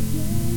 Yeah.